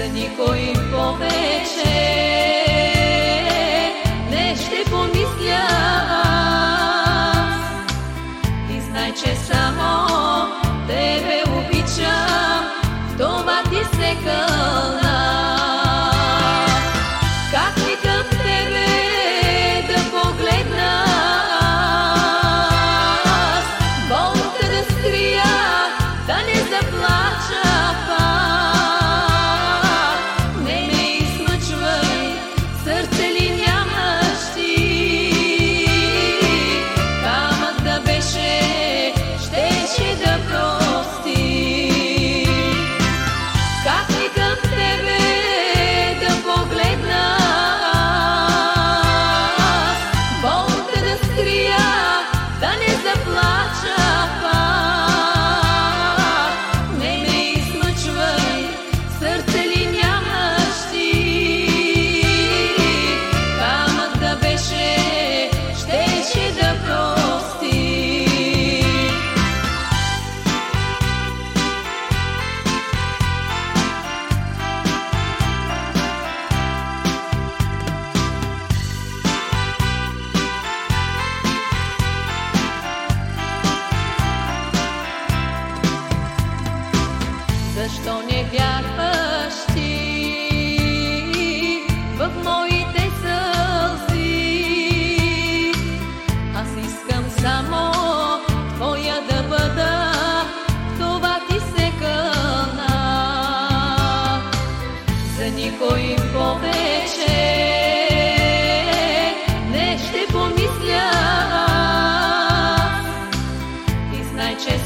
За никой повече не ще помисля аз. И знай, че само тебе обичам, това ти се кълна. Защо не вярваш ти в моите сълзи? Аз искам само твоя да бъда, това ти се кълна. За никой повече не ще помисля аз. И знай, че